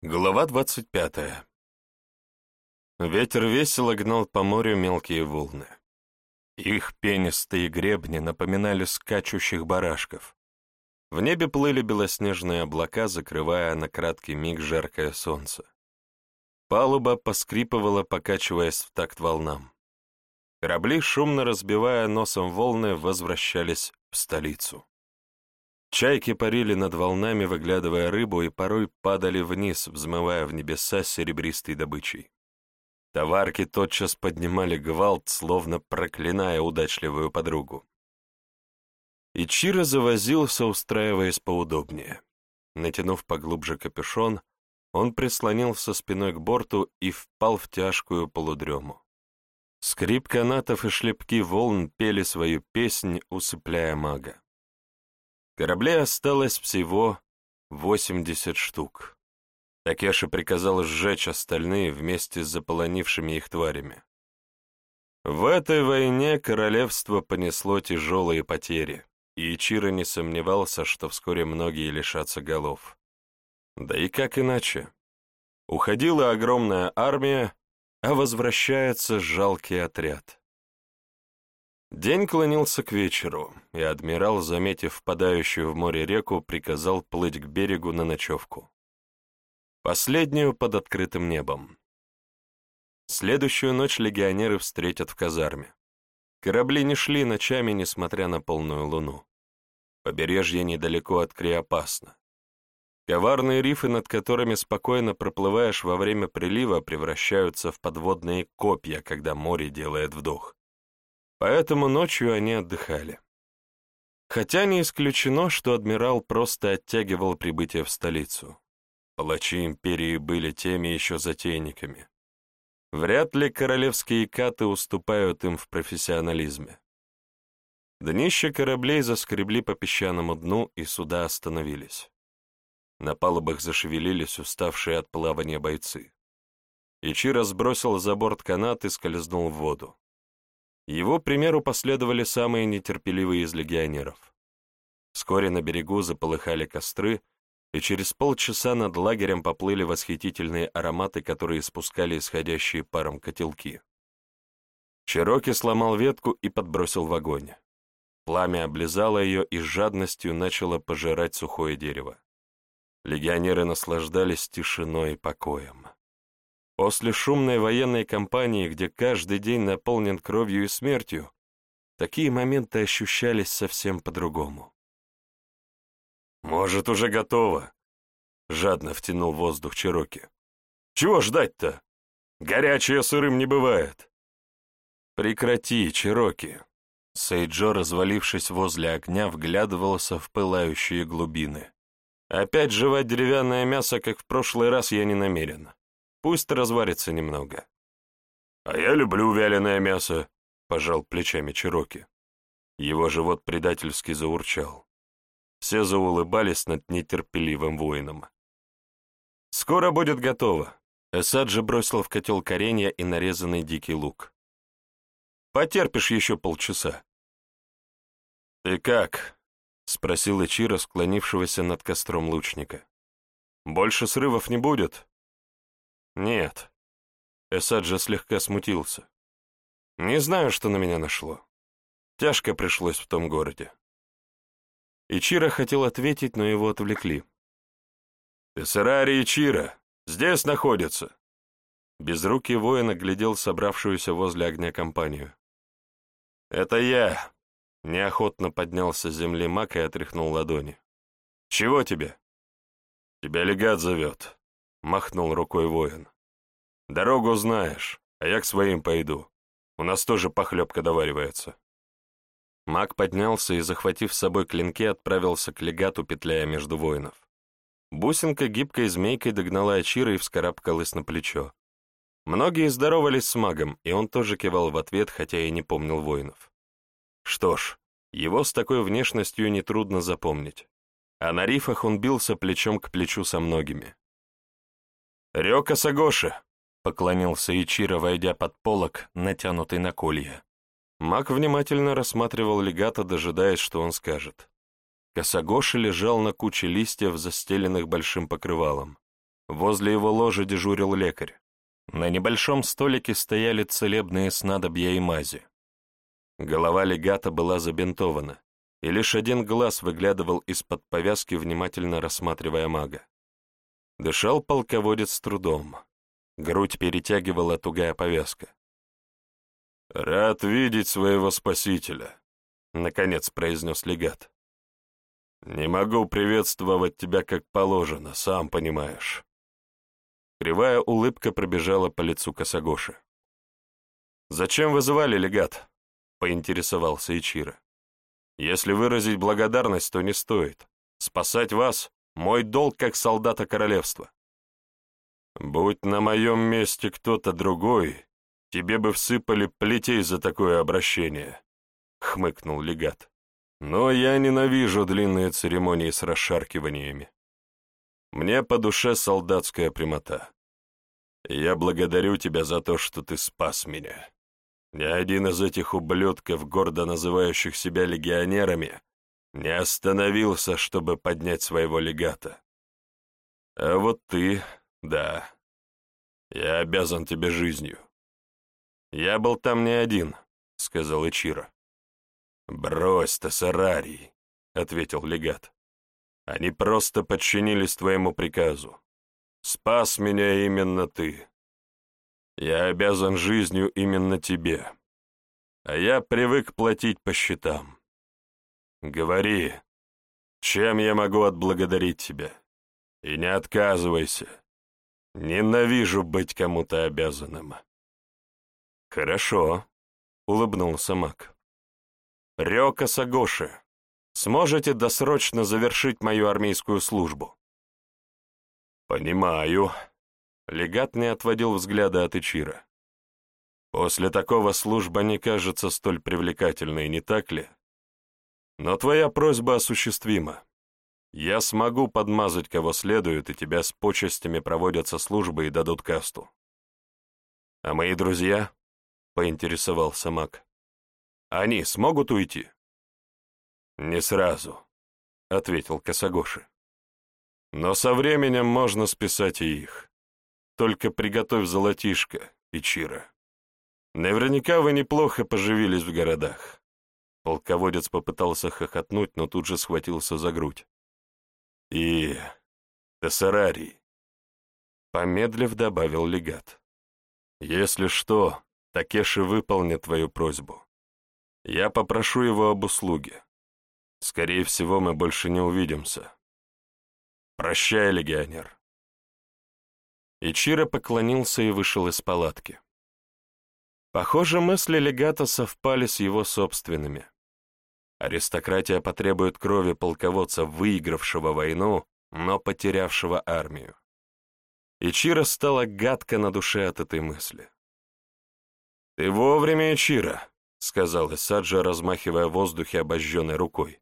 Глава двадцать пятая. Ветер весело гнал по морю мелкие волны. Их пенистые гребни напоминали скачущих барашков. В небе плыли белоснежные облака, закрывая на краткий миг жаркое солнце. Палуба поскрипывала, покачиваясь в такт волнам. Корабли, шумно разбивая носом волны, возвращались в столицу. Чайки парили над волнами, выглядывая рыбу, и порой падали вниз, взмывая в небеса серебристой добычей. Товарки тотчас поднимали гвалт, словно проклиная удачливую подругу. И Чиро завозился, устраиваясь поудобнее. Натянув поглубже капюшон, он прислонился спиной к борту и впал в тяжкую полудрему. Скрип канатов и шлепки волн пели свою песнь, усыпляя мага. Кораблей осталось всего 80 штук. Такеши приказал сжечь остальные вместе с заполонившими их тварями. В этой войне королевство понесло тяжелые потери, и Ичиро не сомневался, что вскоре многие лишатся голов. Да и как иначе? Уходила огромная армия, а возвращается жалкий отряд. День клонился к вечеру, и адмирал, заметив впадающую в море реку, приказал плыть к берегу на ночевку. Последнюю под открытым небом. Следующую ночь легионеры встретят в казарме. Корабли не шли ночами, несмотря на полную луну. Побережье недалеко от Криопасна. Коварные рифы, над которыми спокойно проплываешь во время прилива, превращаются в подводные копья, когда море делает вдох. Поэтому ночью они отдыхали. Хотя не исключено, что адмирал просто оттягивал прибытие в столицу. Палачи империи были теми еще затейниками. Вряд ли королевские каты уступают им в профессионализме. Днища кораблей заскребли по песчаному дну, и суда остановились. На палубах зашевелились уставшие от плавания бойцы. Ичи сбросил за борт канат и скользнул в воду. Его примеру последовали самые нетерпеливые из легионеров. Вскоре на берегу заполыхали костры, и через полчаса над лагерем поплыли восхитительные ароматы, которые спускали исходящие паром котелки. Чероки сломал ветку и подбросил в огонь. Пламя облизало ее и с жадностью начало пожирать сухое дерево. Легионеры наслаждались тишиной и покоем. После шумной военной кампании, где каждый день наполнен кровью и смертью, такие моменты ощущались совсем по-другому. «Может, уже готово?» — жадно втянул воздух Чироки. «Чего ждать-то? Горячее сырым не бывает». «Прекрати, Чироки!» Сейджо, развалившись возле огня, вглядывался в пылающие глубины. «Опять жевать деревянное мясо, как в прошлый раз, я не намерен. Пусть разварится немного. «А я люблю вяленое мясо», — пожал плечами Чироки. Его живот предательски заурчал. Все заулыбались над нетерпеливым воином. «Скоро будет готово», — Эсаджи бросил в котел коренья и нарезанный дикий лук. «Потерпишь еще полчаса». «Ты как?» — спросил Ичиро, склонившегося над костром лучника. «Больше срывов не будет?» «Нет». Эсаджа слегка смутился. «Не знаю, что на меня нашло. Тяжко пришлось в том городе». Ичиро хотел ответить, но его отвлекли. «Тессерари Ичиро! Здесь находится!» Безрукий воин оглядел собравшуюся возле огня компанию. «Это я!» — неохотно поднялся с земли маг и отряхнул ладони. «Чего тебе?» «Тебя легат зовет», — махнул рукой воин. «Дорогу знаешь, а я к своим пойду. У нас тоже похлебка доваривается». Маг поднялся и, захватив с собой клинки, отправился к легату, петляя между воинов. Бусинка гибкой змейкой догнала Ачира и вскарабкалась на плечо. Многие здоровались с магом, и он тоже кивал в ответ, хотя и не помнил воинов. Что ж, его с такой внешностью нетрудно запомнить. А на рифах он бился плечом к плечу со многими. «Рёка Сагоши!» — поклонился Ичиро, войдя под полок, натянутый на колья. Маг внимательно рассматривал легата, дожидаясь, что он скажет. Косогоши лежал на куче листьев, застеленных большим покрывалом. Возле его ложа дежурил лекарь. На небольшом столике стояли целебные снадобья и мази. Голова легата была забинтована, и лишь один глаз выглядывал из-под повязки, внимательно рассматривая мага. Дышал полководец с трудом. Грудь перетягивала тугая повязка. «Рад видеть своего спасителя», — наконец произнес легат. «Не могу приветствовать тебя как положено, сам понимаешь». Кривая улыбка пробежала по лицу Косогоши. «Зачем вызывали легат?» — поинтересовался Ичиро. «Если выразить благодарность, то не стоит. Спасать вас — мой долг как солдата королевства. Будь на моем месте кто-то другой, тебе бы всыпали плетей за такое обращение», — хмыкнул легат. «Но я ненавижу длинные церемонии с расшаркиваниями. Мне по душе солдатская прямота. Я благодарю тебя за то, что ты спас меня. Ни один из этих ублюдков, гордо называющих себя легионерами, не остановился, чтобы поднять своего легата. А вот ты, да, я обязан тебе жизнью. Я был там не один, — сказал Ичиро. «Брось, Тессарарий», — ответил легат. Они просто подчинились твоему приказу. Спас меня именно ты. Я обязан жизнью именно тебе. А я привык платить по счетам. Говори, чем я могу отблагодарить тебя? И не отказывайся. Ненавижу быть кому-то обязанным. Хорошо, — улыбнулся маг. Рёка Сагоши, сможете досрочно завершить мою армейскую службу?» «Понимаю». Легат не отводил взгляда от Ичира. «После такого служба не кажется столь привлекательной, не так ли? Но твоя просьба осуществима. Я смогу подмазать кого следует, и тебя с почестями проводят со службы и дадут касту. А мои друзья?» — поинтересовался маг. «Они смогут уйти?» «Не сразу», — ответил Косогоши. «Но со временем можно списать и их. Только приготовь золотишко, Ичиро. Наверняка вы неплохо поживились в городах». Полководец попытался хохотнуть, но тут же схватился за грудь. «И... Тессарарий», — помедлив добавил легат. «Если что, Такеши выполнит твою просьбу. Я попрошу его об услуге. Скорее всего, мы больше не увидимся. Прощай, легионер. Ичиро поклонился и вышел из палатки. Похоже, мысли легата совпали с его собственными. Аристократия потребует крови полководца, выигравшего войну, но потерявшего армию. Ичиро стало гадко на душе от этой мысли. «Ты вовремя, Ичиро», — сказал Исаджа, размахивая в воздухе обожженной рукой.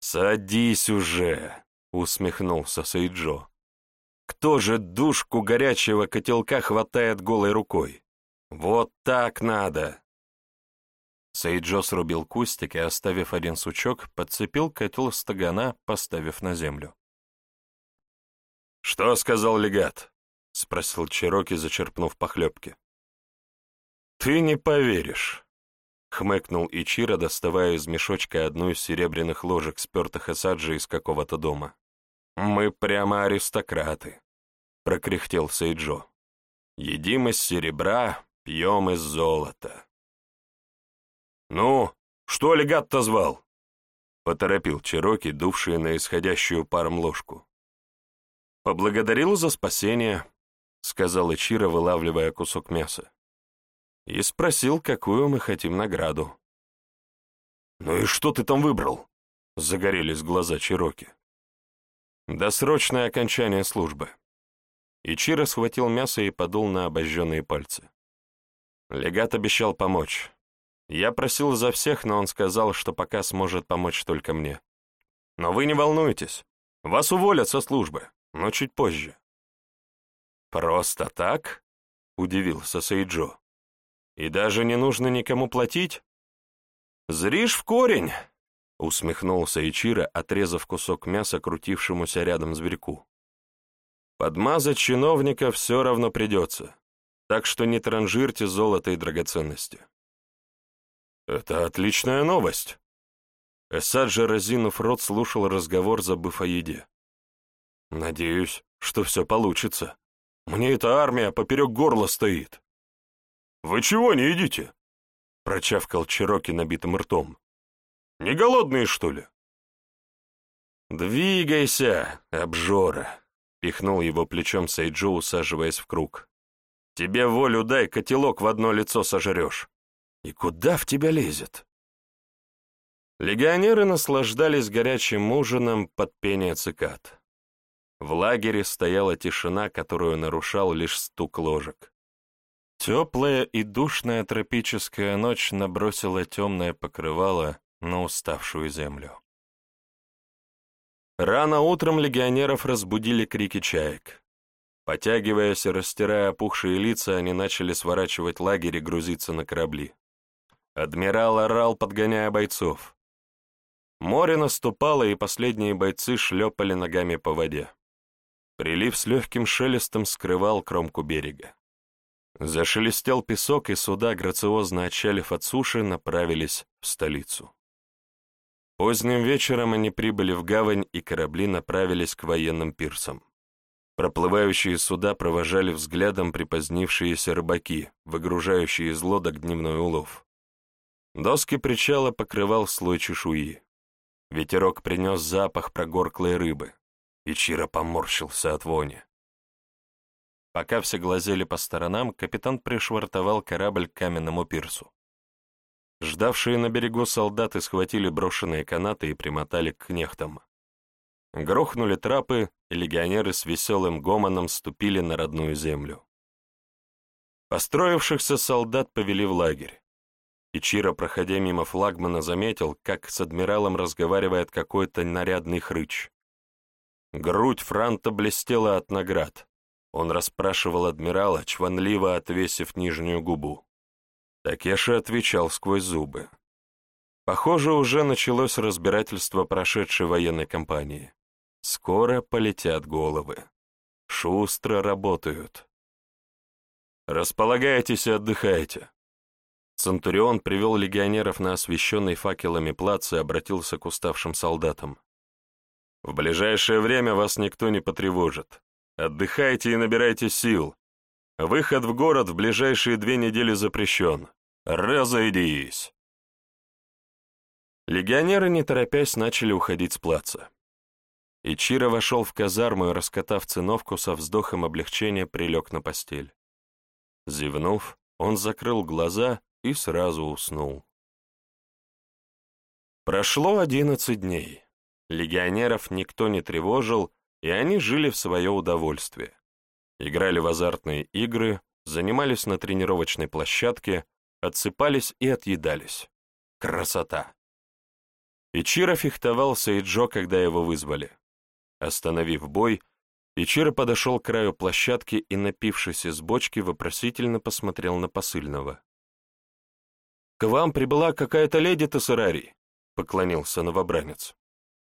«Садись уже!» — усмехнулся Сейджо. «Кто же душку горячего котелка хватает голой рукой? Вот так надо!» Сейджо срубил кустик и, оставив один сучок, подцепил котел стагана, поставив на землю. «Что сказал легат?» — спросил Чироки, зачерпнув похлебки. «Ты не поверишь хмыкнул Ичиро, доставая из мешочка одну из серебряных ложек, спертых Асаджи из какого-то дома. «Мы прямо аристократы», — прокряхтел Сейджо. «Едим из серебра, пьем из золота». «Ну, что легат-то звал?» — поторопил Чироки, дувший на исходящую паром ложку. «Поблагодарил за спасение», — сказал Ичиро, вылавливая кусок мяса и спросил, какую мы хотим награду. «Ну и что ты там выбрал?» — загорелись глаза Чироки. «Досрочное окончание службы». Ичиро схватил мясо и подул на обожженные пальцы. Легат обещал помочь. Я просил за всех, но он сказал, что пока сможет помочь только мне. Но вы не волнуйтесь, вас уволят со службы, но чуть позже. «Просто так?» — удивился Сейджо. И даже не нужно никому платить? Зришь в корень, усмехнулся Ичиро, отрезав кусок мяса крутившемуся рядом зверьку. Подмазать чиновника все равно придется, так что не транжирьте золото и драгоценности. Это отличная новость. Эсад же, разинув рот, слушал разговор, забыв о еде. Надеюсь, что все получится. Мне эта армия поперек горла стоит. Вы чего не едите? Прочавкал Чироки набитым ртом. Не голодные, что ли? «Двигайся, обжора!» — пихнул его плечом Сейджо, усаживаясь в круг. «Тебе волю дай, котелок в одно лицо сожрешь. И куда в тебя лезет?» Легионеры наслаждались горячим ужином под пение цикад. В лагере стояла тишина, которую нарушал лишь стук ложек. Теплая и душная тропическая ночь набросила темное покрывало на уставшую землю. Рано утром легионеров разбудили крики чаек. Потягиваясь и растирая опухшие лица, они начали сворачивать лагерь и грузиться на корабли. Адмирал орал, подгоняя бойцов. Море наступало, и последние бойцы шлепали ногами по воде. Прилив с легким шелестом скрывал кромку берега. Зашелестел песок, и суда, грациозно отчалив от суши, направились в столицу. Поздним вечером они прибыли в гавань, и корабли направились к военным пирсам. Проплывающие суда провожали взглядом припозднившиеся рыбаки, выгружающие из лодок дневной улов. Доски причала покрывал слой чешуи. Ветерок принес запах прогорклой рыбы, и Чиро поморщился от вони. Пока все глазели по сторонам, капитан пришвартовал корабль к каменному пирсу. Ждавшие на берегу солдаты схватили брошенные канаты и примотали к кнехтам. Грохнули трапы, и легионеры с веселым гомоном ступили на родную землю. Построившихся солдат повели в лагерь. И Чиро, проходя мимо флагмана, заметил, как с адмиралом разговаривает какой-то нарядный хрыч. Грудь Франта блестела от наград. Он расспрашивал адмирала, чванливо отвесив нижнюю губу. Такеша отвечал сквозь зубы. Похоже, уже началось разбирательство прошедшей военной кампании. Скоро полетят головы. Шустро работают. Располагайтесь и отдыхайте. Центурион привел легионеров на освещенный факелами плац и обратился к уставшим солдатам. «В ближайшее время вас никто не потревожит. Отдыхайте и набирайте сил. Выход в город в ближайшие две недели запрещен. Разойдись!» Легионеры, не торопясь, начали уходить с плаца. Ичиро вошел в казарму и, раскатав циновку, со вздохом облегчения прилег на постель. Зевнув, он закрыл глаза и сразу уснул. Прошло одиннадцать дней. Легионеров никто не тревожил, и они жили в свое удовольствие играли в азартные игры, занимались на тренировочной площадке, отсыпались и отъедались. Красота! Ичиро фехтовался и Джо, когда его вызвали. Остановив бой, Ичиро подошел к краю площадки и, напившись из бочки, вопросительно посмотрел на посыльного. «К вам прибыла какая-то леди Тессерари», — поклонился новобранец.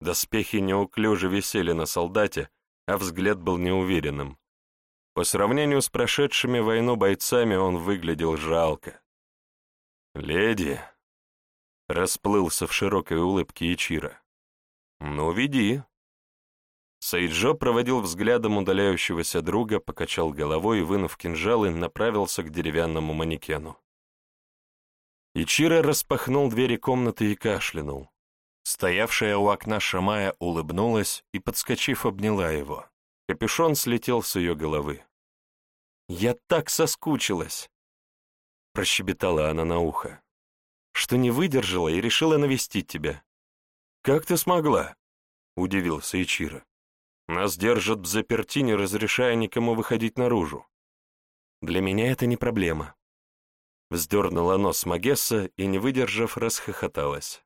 Доспехи неуклюже висели на солдате, а взгляд был неуверенным. По сравнению с прошедшими войну бойцами он выглядел жалко. «Леди!» — расплылся в широкой улыбке Ичира. «Ну, веди!» Сайджо проводил взглядом удаляющегося друга, покачал головой и, вынув кинжалы, направился к деревянному манекену. Ичиро распахнул двери комнаты и кашлянул. Стоявшая у окна Шамая улыбнулась и, подскочив, обняла его. Капюшон слетел с ее головы. «Я так соскучилась!» Прощебетала она на ухо. «Что не выдержала и решила навестить тебя». «Как ты смогла?» — удивился Ичиро. «Нас держат в заперти, не разрешая никому выходить наружу». «Для меня это не проблема». Вздернула нос Магесса и, не выдержав, расхохоталась.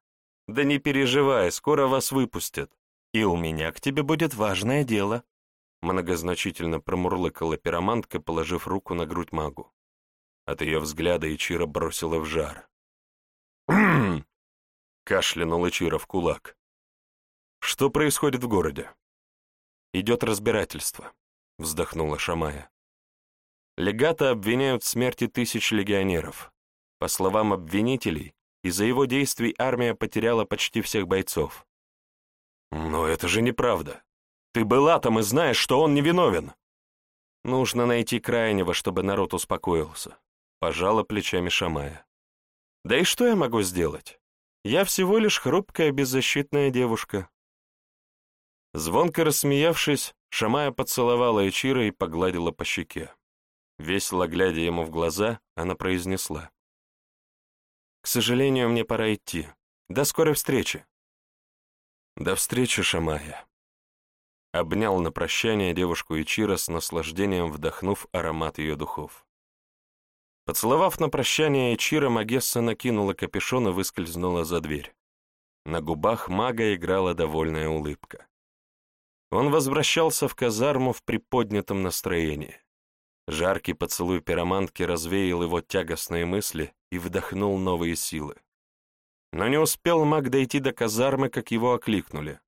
«Да не переживай, скоро вас выпустят. И у меня к тебе будет важное дело». Многозначительно промурлыкала пиромантка, положив руку на грудь магу. От ее взгляда Ичира бросила в жар. «Хм!» — кашлянул Ичира в кулак. «Что происходит в городе?» «Идет разбирательство. — вздохнула Шамая. Легата обвиняют в смерти тысяч легионеров. По словам обвинителей, из-за его действий армия потеряла почти всех бойцов. «Но это же неправда. Ты была там и знаешь, что он невиновен!» «Нужно найти крайнего, чтобы народ успокоился», — пожала плечами Шамая. «Да и что я могу сделать? Я всего лишь хрупкая, беззащитная девушка». Звонко рассмеявшись, Шамая поцеловала Ичира и погладила по щеке. Весело глядя ему в глаза, она произнесла. «К сожалению, мне пора идти. До скорой встречи!» «До встречи, Шамая!» Обнял на прощание девушку Ичира с наслаждением вдохнув аромат ее духов. Поцеловав на прощание Ичира, Магесса накинула капюшон и выскользнула за дверь. На губах мага играла довольная улыбка. Он возвращался в казарму в приподнятом настроении. Жаркий поцелуй пиромантки развеял его тягостные мысли и вдохнул новые силы. Но не успел маг дойти до казармы, как его окликнули.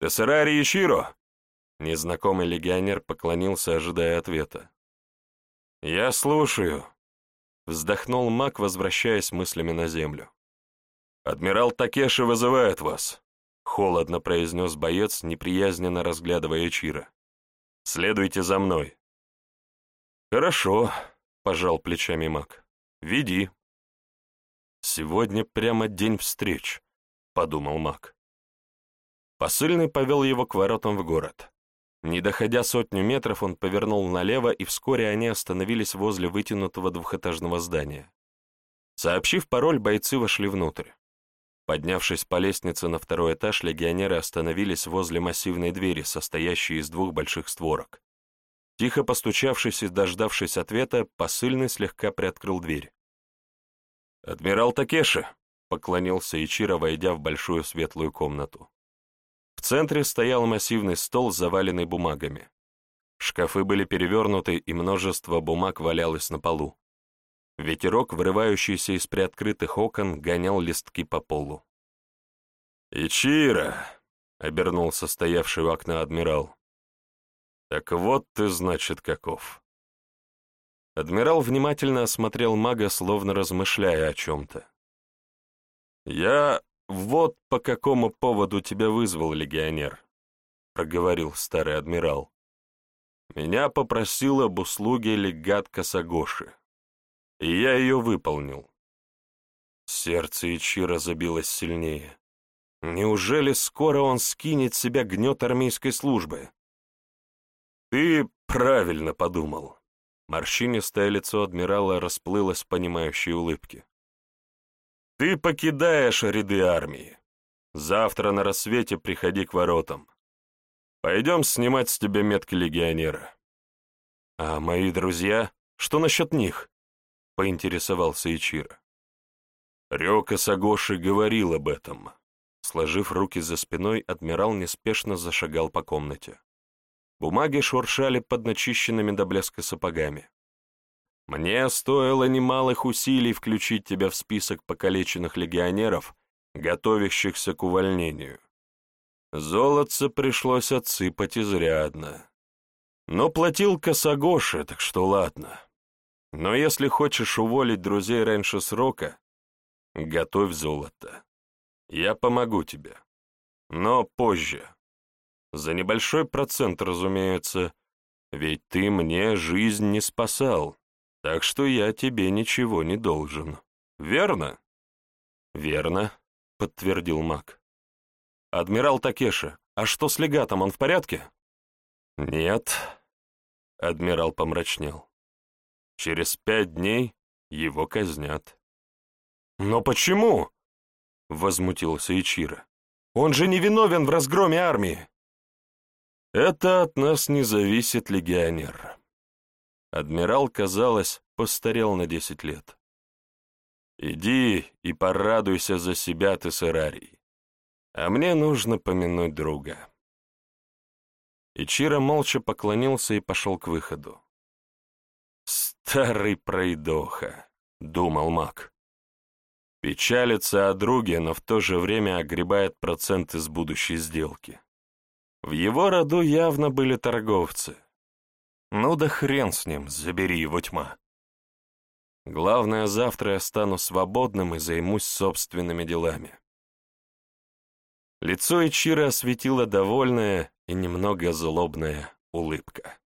«Тессерари Ичиро!» Незнакомый легионер поклонился, ожидая ответа. «Я слушаю», — вздохнул маг, возвращаясь мыслями на землю. «Адмирал Такеши вызывает вас», — холодно произнес боец, неприязненно разглядывая Чира. «Следуйте за мной». «Хорошо», — пожал плечами маг. «Веди». «Сегодня прямо день встреч», — подумал маг. Посыльный повел его к воротам в город. Не доходя сотню метров, он повернул налево, и вскоре они остановились возле вытянутого двухэтажного здания. Сообщив пароль, бойцы вошли внутрь. Поднявшись по лестнице на второй этаж, легионеры остановились возле массивной двери, состоящей из двух больших створок. Тихо постучавшись и дождавшись ответа, посыльный слегка приоткрыл дверь. «Адмирал Такеши!» — поклонился Ичиро, войдя в большую светлую комнату. В центре стоял массивный стол, заваленный бумагами. Шкафы были перевернуты, и множество бумаг валялось на полу. Ветерок, вырывающийся из приоткрытых окон, гонял листки по полу. «Ичиро!» — обернулся стоявший у окна адмирал. «Так вот ты, значит, каков». Адмирал внимательно осмотрел мага, словно размышляя о чем-то. «Я вот по какому поводу тебя вызвал легионер», — проговорил старый адмирал. «Меня попросил об услуге легат Касагоши, и я ее выполнил». Сердце Ичира забилось сильнее. Неужели скоро он скинет себя гнет армейской службы? «Ты правильно подумал». Морщинистое лицо адмирала расплылось в понимающей улыбке. «Ты покидаешь ряды армии. Завтра на рассвете приходи к воротам. Пойдем снимать с тебя метки легионера». «А мои друзья? Что насчет них?» — поинтересовался Ичиро. Рёка Сагоши говорил об этом. Сложив руки за спиной, адмирал неспешно зашагал по комнате. Бумаги шуршали под начищенными до блеска сапогами. «Мне стоило немалых усилий включить тебя в список покалеченных легионеров, готовящихся к увольнению. Золотце пришлось отсыпать изрядно. Но платил Косогоши, так что ладно. Но если хочешь уволить друзей раньше срока, готовь золото. Я помогу тебе. Но позже. За небольшой процент, разумеется, ведь ты мне жизнь не спасал, так что я тебе ничего не должен. Верно? Верно, подтвердил маг. Адмирал Такеша, а что с легатом, он в порядке? Нет, адмирал помрачнел. Через пять дней его казнят. Но почему? Возмутился Ичиро. Он же не виновен в разгроме армии. Это от нас не зависит, легионер. Адмирал, казалось, постарел на десять лет. Иди и порадуйся за себя, ты сырарий. А мне нужно помянуть друга. Ичиро молча поклонился и пошел к выходу. «Старый пройдоха», — думал маг. Печалится о друге, но в то же время огребает проценты с будущей сделки. В его роду явно были торговцы, Ну да хрен с ним, забери его тьма. Главное, завтра я стану свободным и займусь собственными делами. Лицо Ичира осветила довольная и немного злобная улыбка.